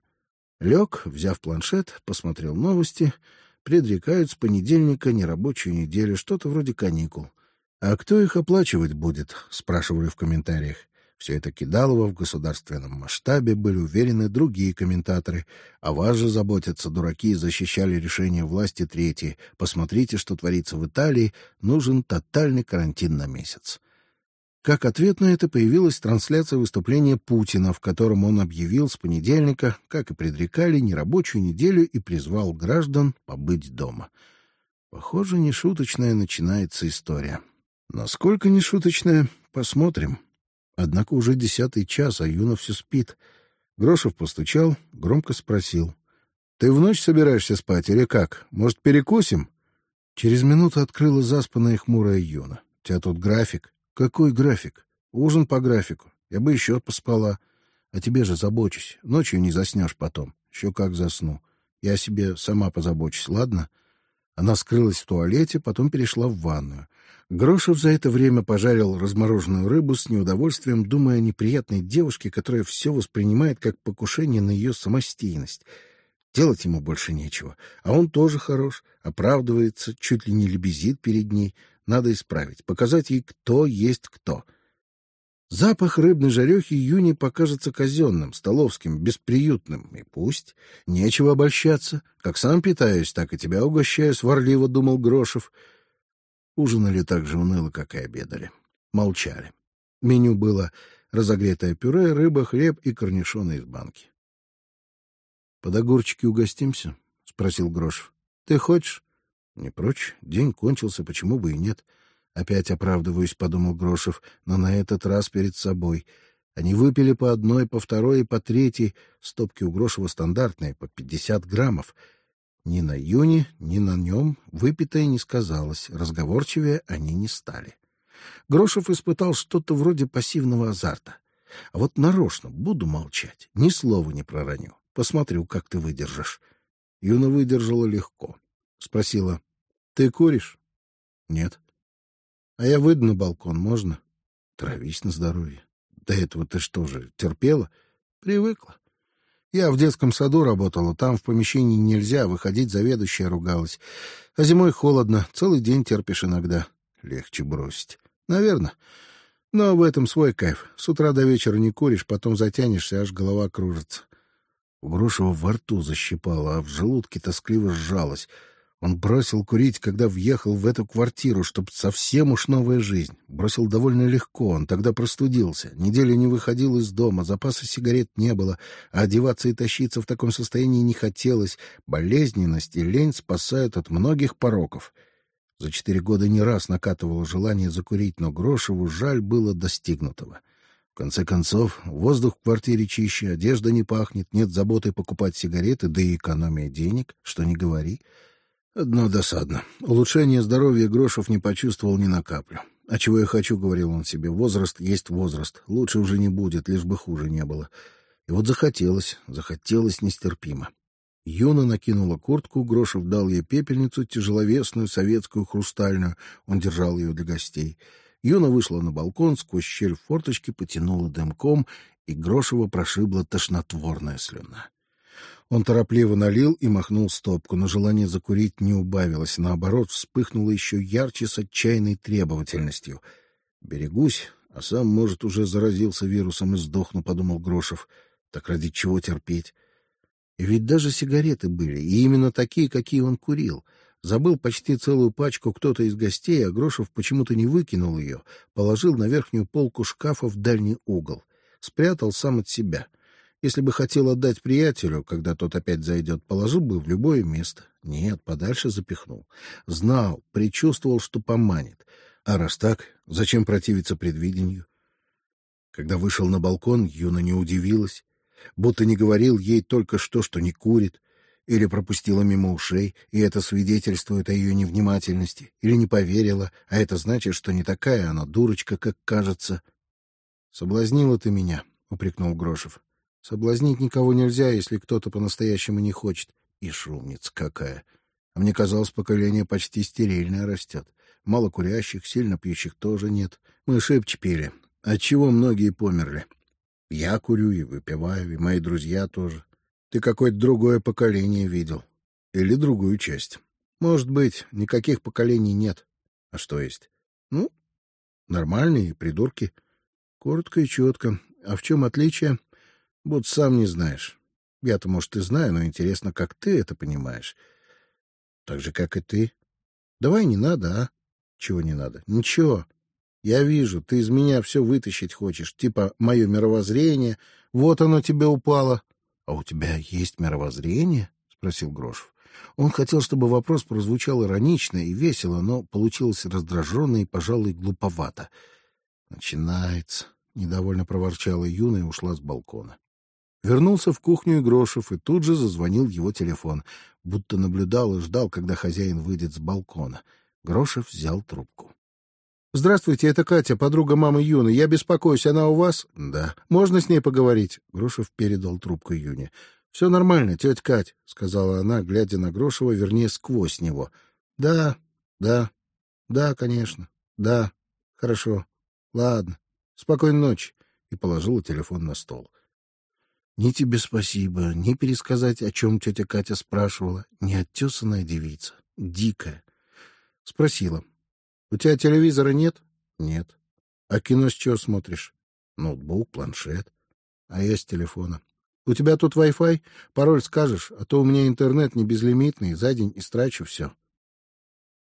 Лег, взяв планшет, посмотрел новости — предрекают с понедельника нерабочую неделю, что-то вроде каникул. А кто их оплачивать будет? спрашивали в комментариях. Все это кидалово в государственном масштабе, были уверены другие комментаторы. А вас же заботятся дураки и защищали решение власти третьи. Посмотрите, что творится в Италии. Нужен тотальный карантин на месяц. Как ответ на это появилась трансляция выступления Путина, в котором он объявил с понедельника, как и предрекали, нерабочую неделю и призвал граждан побыть дома. Похоже, нешуточная начинается история. Насколько нешуточная, посмотрим. Однако уже десятый час, а Юна все спит. Грошев постучал, громко спросил. — Ты в ночь собираешься спать или как? Может, перекусим? Через минуту открыла заспанная хмурая Юна. — У тебя тут график? — Какой график? Ужин по графику. Я бы еще поспала. А тебе же забочусь. Ночью не заснешь потом. Еще как засну. Я себе сама позабочусь, ладно? Она скрылась в туалете, потом перешла в ванную. Грошев за это время пожарил размороженную рыбу с неудовольствием, думая о неприятной девушке, которая все воспринимает как покушение на ее самостийность. Делать ему больше нечего. А он тоже хорош, оправдывается, чуть ли не лебезит перед ней. Надо исправить, показать ей, кто есть кто. Запах рыбной жарехи Юни покажется казенным, столовским, бесприютным. И пусть. Нечего обольщаться. Как сам питаюсь, так и тебя угощаю, сварливо думал Грошев. Ужинали так же уныло, как и обедали. Молчали. Меню было разогретое пюре, рыба, хлеб и корнишоны из банки. — Под огурчики угостимся? — спросил Грошев. — Ты хочешь? — Не прочь. День кончился, почему бы и нет. Опять оправдываюсь, — подумал Грошев, но на этот раз перед собой. Они выпили по одной, по второй и по третьей. Стопки у Грошева стандартные, по пятьдесят граммов. Ни на Юне, ни на нем выпитое не сказалось, разговорчивее они не стали. Грошев испытал что-то вроде пассивного азарта. А вот нарочно буду молчать, ни слова не пророню. Посмотрю, как ты выдержишь. Юна выдержала легко. Спросила, — Ты куришь? — Нет. — А я выйду на балкон, можно? — Травись на здоровье. — До этого ты что же, терпела? — Привыкла. Я в детском саду работала, там в помещении нельзя, выходить заведующая ругалась. А зимой холодно, целый день терпишь иногда. Легче бросить. Наверное. Но в этом свой кайф. С утра до вечера не куришь, потом затянешься, аж голова кружится. У Грошева во рту защипало, а в желудке тоскливо сжалось — он бросил курить, когда въехал в эту квартиру, чтоб совсем уж новая жизнь. Бросил довольно легко, он тогда простудился. Неделю не выходил из дома, запаса сигарет не было, а одеваться и тащиться в таком состоянии не хотелось. Болезненность и лень спасают от многих пороков. За четыре года не раз накатывало желание закурить, но Грошеву жаль было достигнутого. В конце концов, воздух в квартире чище, одежда не пахнет, нет заботы покупать сигареты, да и экономия денег, что не говори. Одно досадно. Улучшение здоровья Грошев не почувствовал ни на каплю. А чего я хочу, говорил он себе, возраст есть возраст. Лучше уже не будет, лишь бы хуже не было. И вот захотелось, захотелось нестерпимо. Юна накинула куртку, Грошев дал ей пепельницу, тяжеловесную, советскую, хрустальную. Он держал ее для гостей. Юна вышла на балкон, сквозь щель в форточке потянула дымком, и Грошева прошибла тошнотворная слюна. Он торопливо налил и махнул стопку, но желание закурить не убавилось, наоборот, вспыхнуло еще ярче с отчаянной требовательностью. «Берегусь, а сам, может, уже заразился вирусом и сдохну», — подумал Грошев. «Так ради чего терпеть?» И ведь даже сигареты были, и именно такие, какие он курил. Забыл почти целую пачку кто-то из гостей, а Грошев почему-то не выкинул ее, положил на верхнюю полку шкафа в дальний угол. Спрятал сам от себя — если бы хотел отдать приятелю, когда тот опять зайдет, положил бы в любое место. Нет, подальше запихнул. Знал, предчувствовал, что поманит. А раз так, зачем противиться предвидению? Когда вышел на балкон, Юна не удивилась, будто не говорил ей только что, что не курит, или пропустила мимо ушей, и это свидетельствует о ее невнимательности, или не поверила, а это значит, что не такая она дурочка, как кажется. — Соблазнила ты меня, — упрекнул Грошев. Соблазнить никого нельзя, если кто-то по-настоящему не хочет. И шумница какая. А мне казалось, поколение почти стерильное растет. Мало курящих, сильно пьющих тоже нет. Мы шибче пили, отчего многие померли. Я курю и выпиваю, и мои друзья тоже. Ты какое-то другое поколение видел. Или другую часть. Может быть, никаких поколений нет. А что есть? Ну, нормальные придурки. Коротко и четко. А в чем отличие? Будь сам не знаешь. Я-то, может, и знаю, но интересно, как ты это понимаешь. Так же, как и ты. Давай не надо, а? Чего не надо? Ничего. Я вижу, ты из меня все вытащить хочешь. Типа, мое мировоззрение. Вот оно тебе упало. А у тебя есть мировоззрение? Спросил Грошев. Он хотел, чтобы вопрос прозвучал иронично и весело, но получилось раздраженно и, пожалуй, глуповато. Начинается. Недовольно проворчала Юна и ушла с балкона. Вернулся в кухню Игрошев, и тут же зазвонил его телефон, будто наблюдал и ждал, когда хозяин выйдет с балкона. Грошев взял трубку. «Здравствуйте, это Катя, подруга мамы Юны. Я беспокоюсь, она у вас?» «Да». «Можно с ней поговорить?» Грошев передал трубку Юне. «Все нормально, тетя Кать», — сказала она, глядя на Грошева, вернее, сквозь него. «Да, да, да, конечно, да, хорошо, ладно, спокойной ночи», и положила телефон на стол. Ни тебе спасибо, ни пересказать, о чем тетя Катя спрашивала. Не оттесанная девица, дикая. Спросила. У тебя телевизора нет? Нет. А кино с чего смотришь? Ноутбук, планшет. А я с телефона. У тебя тут Wi-Fi? Пароль скажешь, а то у меня интернет не безлимитный, за день истрачу все.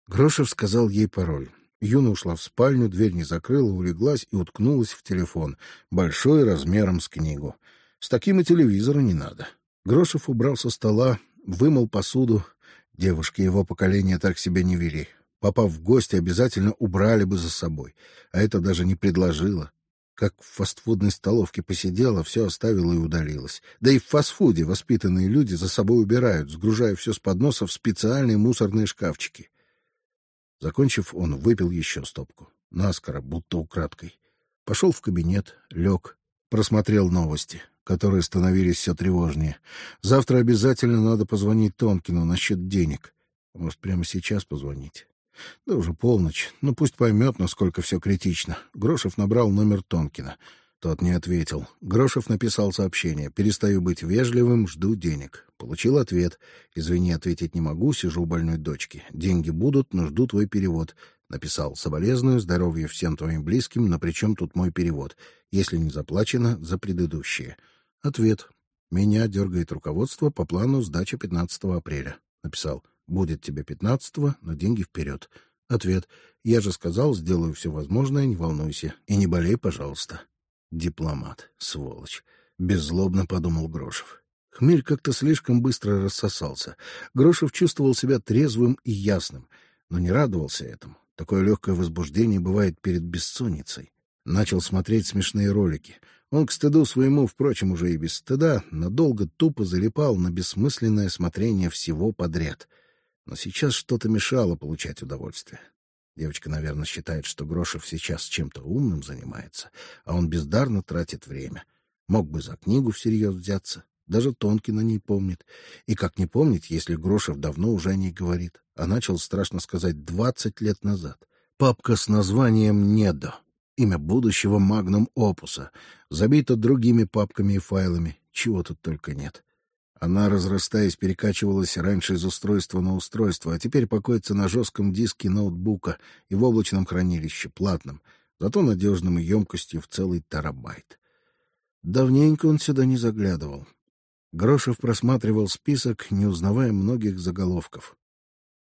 Грошев сказал ей пароль. Юна ушла в спальню, дверь не закрыла, улеглась и уткнулась в телефон, большой размером с книгу. С таким и телевизора не надо. Грошев убрал со стола, вымыл посуду. Девушки его поколения так себя не вели. Попав в гости, обязательно убрали бы за собой. А это даже не предложила. Как в фастфудной столовке посидела, все оставила и удалилась. Да и в фастфуде воспитанные люди за собой убирают, сгружая все с подноса в специальные мусорные шкафчики. Закончив, он выпил еще стопку. Наскоро, будто украдкой. Пошел в кабинет, лег, просмотрел новости которые становились все тревожнее. Завтра обязательно надо позвонить Тонкину насчет денег. Может, прямо сейчас позвонить? Да уже полночь. Ну, пусть поймет, насколько все критично. Грошев набрал номер Тонкина. Тот не ответил. Грошев написал сообщение. «Перестаю быть вежливым, жду денег». Получил ответ. «Извини, ответить не могу, сижу у больной дочки. Деньги будут, но жду твой перевод». Написал «Соболезную, здоровья всем твоим близким, но при чем тут мой перевод? Если не заплачено, за предыдущие». Ответ. Меня дергает руководство по плану сдачи 15 апреля. Написал. Будет тебе 15 но деньги вперед. Ответ. Я же сказал, сделаю все возможное, не волнуйся. И не болей, пожалуйста. Дипломат. Сволочь. Беззлобно подумал Грошев. Хмель как-то слишком быстро рассосался. Грошев чувствовал себя трезвым и ясным, но не радовался этому. Такое легкое возбуждение бывает перед бессонницей. Начал смотреть смешные ролики — он к стыду своему, впрочем, уже и без стыда, надолго тупо залипал на бессмысленное смотрение всего подряд. Но сейчас что-то мешало получать удовольствие. Девочка, наверное, считает, что Грошев сейчас чем-то умным занимается, а он бездарно тратит время. Мог бы за книгу всерьез взяться, даже Тонкина не помнит. И как не помнить, если Грошев давно уже о ней говорит, а начал, страшно сказать, двадцать лет назад. Папка с названием «Недо» имя будущего магнум опуса, забито другими папками и файлами, чего тут только нет. Она, разрастаясь, перекачивалась раньше из устройства на устройство, а теперь покоится на жестком диске ноутбука и в облачном хранилище, платном, зато надежным и емкостью в целый терабайт. Давненько он сюда не заглядывал. Грошев просматривал список, не узнавая многих заголовков.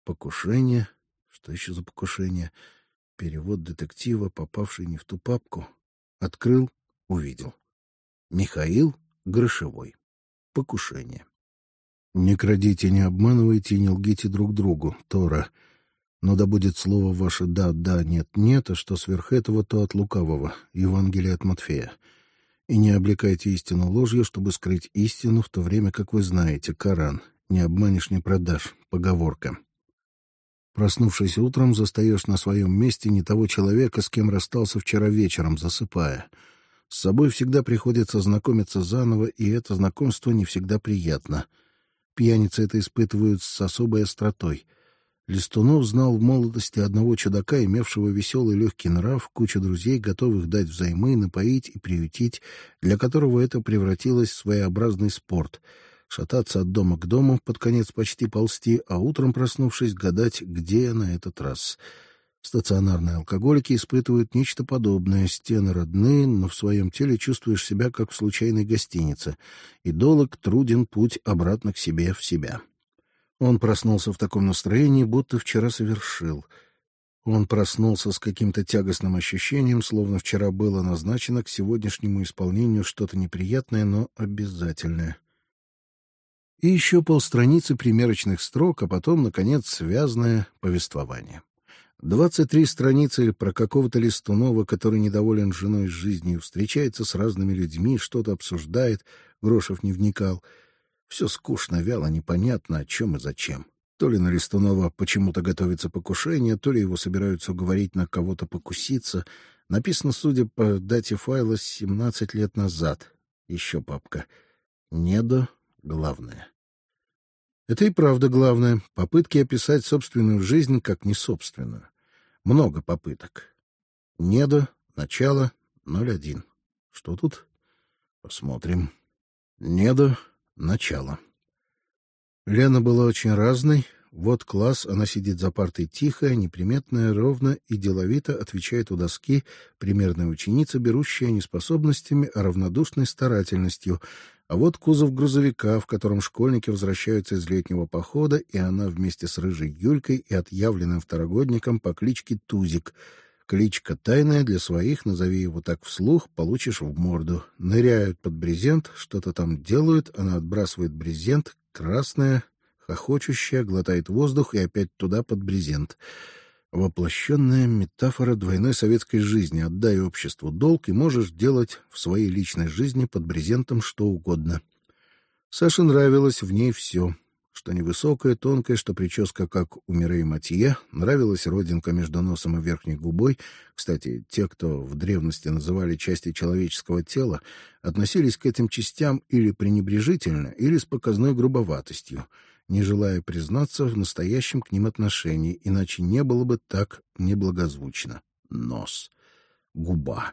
Покушение. Что еще за покушение? — Перевод детектива, попавший не в ту папку. Открыл, увидел. Михаил Грошевой. Покушение. Не крадите, не обманывайте не лгите друг другу, Тора. Но да будет слово ваше «да», «да», «нет», «нет», а что сверх этого, то от лукавого. Евангелие от Матфея. И не облекайте истину ложью, чтобы скрыть истину, в то время как вы знаете, Коран. Не обманешь, не продашь. Поговорка. Проснувшись утром, застаешь на своем месте не того человека, с кем расстался вчера вечером, засыпая. С собой всегда приходится знакомиться заново, и это знакомство не всегда приятно. Пьяницы это испытывают с особой остротой. Листунов знал в молодости одного чудака, имевшего веселый легкий нрав, кучу друзей, готовых дать взаймы, напоить и приютить, для которого это превратилось в своеобразный спорт — шататься от дома к дому, под конец почти ползти, а утром, проснувшись, гадать, где я на этот раз. Стационарные алкоголики испытывают нечто подобное. Стены родные, но в своем теле чувствуешь себя, как в случайной гостинице. И долг, труден путь обратно к себе, в себя. Он проснулся в таком настроении, будто вчера совершил. Он проснулся с каким-то тягостным ощущением, словно вчера было назначено к сегодняшнему исполнению что-то неприятное, но обязательное и еще полстраницы примерочных строк, а потом, наконец, связное повествование. Двадцать три страницы про какого-то Листунова, который недоволен женой жизнью, встречается с разными людьми, что-то обсуждает. Грошев не вникал. Все скучно, вяло, непонятно, о чем и зачем. То ли на Листунова почему-то готовится покушение, то ли его собираются уговорить на кого-то покуситься. Написано, судя по дате файла, семнадцать лет назад. Еще папка. Недо главное. Это и правда главное — попытки описать собственную жизнь как несобственную. Много попыток. Недо, начало, ноль один. Что тут? Посмотрим. Недо, начало. Лена была очень разной. Вот класс, она сидит за партой тихая, неприметная, ровно и деловито отвечает у доски, примерная ученица, берущая не способностями, а равнодушной старательностью — а вот кузов грузовика, в котором школьники возвращаются из летнего похода, и она вместе с рыжей Юлькой и отъявленным второгодником по кличке Тузик. Кличка тайная для своих, назови его так вслух, получишь в морду. Ныряют под брезент, что-то там делают, она отбрасывает брезент, красная, хохочущая, глотает воздух и опять туда под брезент. Воплощенная метафора двойной советской жизни. Отдай обществу долг, и можешь делать в своей личной жизни под брезентом что угодно. Саше нравилось в ней все. Что невысокая, тонкая, что прическа, как у Мирей Матье, нравилась родинка между носом и верхней губой. Кстати, те, кто в древности называли части человеческого тела, относились к этим частям или пренебрежительно, или с показной грубоватостью — не желая признаться в настоящем к ним отношении, иначе не было бы так неблагозвучно. Нос, губа,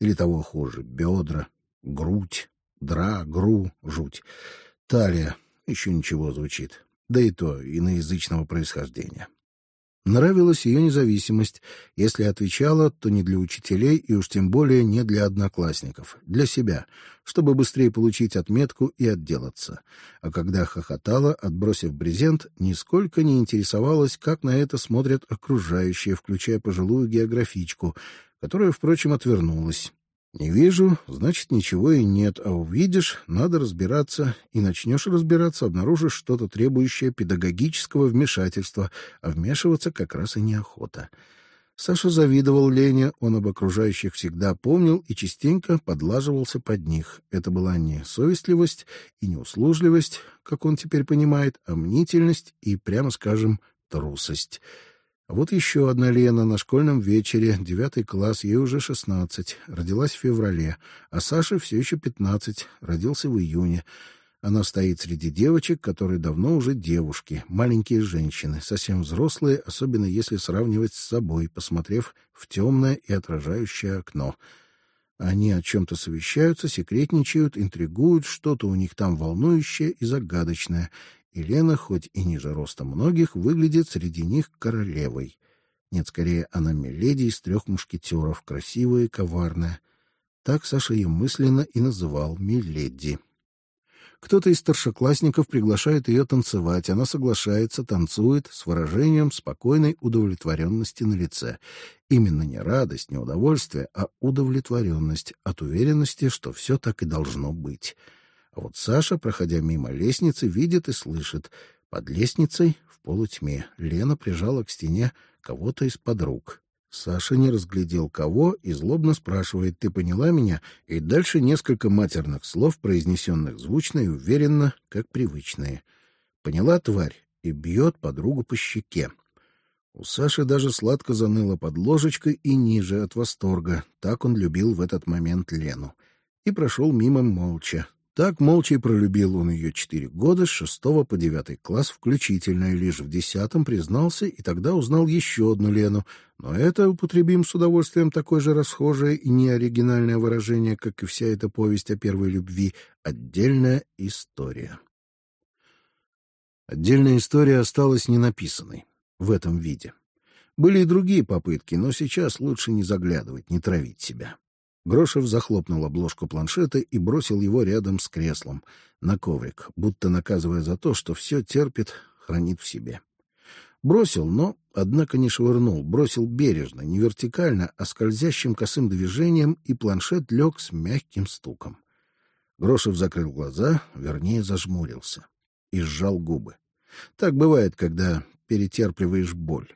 или того хуже, бедра, грудь, дра, гру, жуть, талия, еще ничего звучит, да и то иноязычного происхождения. Нравилась ее независимость. Если отвечала, то не для учителей и уж тем более не для одноклассников, для себя, чтобы быстрее получить отметку и отделаться. А когда хохотала, отбросив брезент, нисколько не интересовалась, как на это смотрят окружающие, включая пожилую географичку, которая, впрочем, отвернулась. Не вижу, значит, ничего и нет, а увидишь, надо разбираться, и начнешь разбираться, обнаружишь что-то требующее педагогического вмешательства, а вмешиваться как раз и неохота. Саша завидовал Лене, он об окружающих всегда помнил и частенько подлаживался под них. Это была не совестливость и не услужливость, как он теперь понимает, а мнительность и, прямо скажем, трусость. А вот еще одна Лена на школьном вечере, девятый класс, ей уже шестнадцать, родилась в феврале, а Саше все еще пятнадцать, родился в июне. Она стоит среди девочек, которые давно уже девушки, маленькие женщины, совсем взрослые, особенно если сравнивать с собой, посмотрев в темное и отражающее окно. Они о чем-то совещаются, секретничают, интригуют, что-то у них там волнующее и загадочное, Елена, хоть и ниже роста многих, выглядит среди них королевой. Нет, скорее, она миледи из трех мушкетеров, красивая и коварная. Так Саша ее мысленно и называл миледи. Кто-то из старшеклассников приглашает ее танцевать, она соглашается, танцует с выражением спокойной удовлетворенности на лице. Именно не радость, не удовольствие, а удовлетворенность от уверенности, что все так и должно быть. А вот Саша, проходя мимо лестницы, видит и слышит. Под лестницей, в полутьме, Лена прижала к стене кого-то из подруг. Саша не разглядел кого и злобно спрашивает, «Ты поняла меня?» И дальше несколько матерных слов, произнесенных звучно и уверенно, как привычные. «Поняла, тварь?» и бьет подругу по щеке. У Саши даже сладко заныло под ложечкой и ниже от восторга. Так он любил в этот момент Лену. И прошел мимо молча, так молча и пролюбил он ее четыре года, с шестого по девятый класс включительно, и лишь в десятом признался, и тогда узнал еще одну Лену. Но это, употребим с удовольствием такое же расхожее и неоригинальное выражение, как и вся эта повесть о первой любви, отдельная история. Отдельная история осталась ненаписанной в этом виде. Были и другие попытки, но сейчас лучше не заглядывать, не травить себя. Грошев захлопнул обложку планшета и бросил его рядом с креслом, на коврик, будто наказывая за то, что все терпит, хранит в себе. Бросил, но, однако, не швырнул, бросил бережно, не вертикально, а скользящим косым движением, и планшет лег с мягким стуком. Грошев закрыл глаза, вернее, зажмурился и сжал губы. Так бывает, когда перетерпливаешь боль.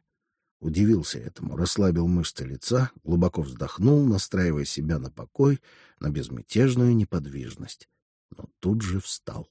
Удивился этому, расслабил мышцы лица, глубоко вздохнул, настраивая себя на покой, на безмятежную неподвижность, но тут же встал.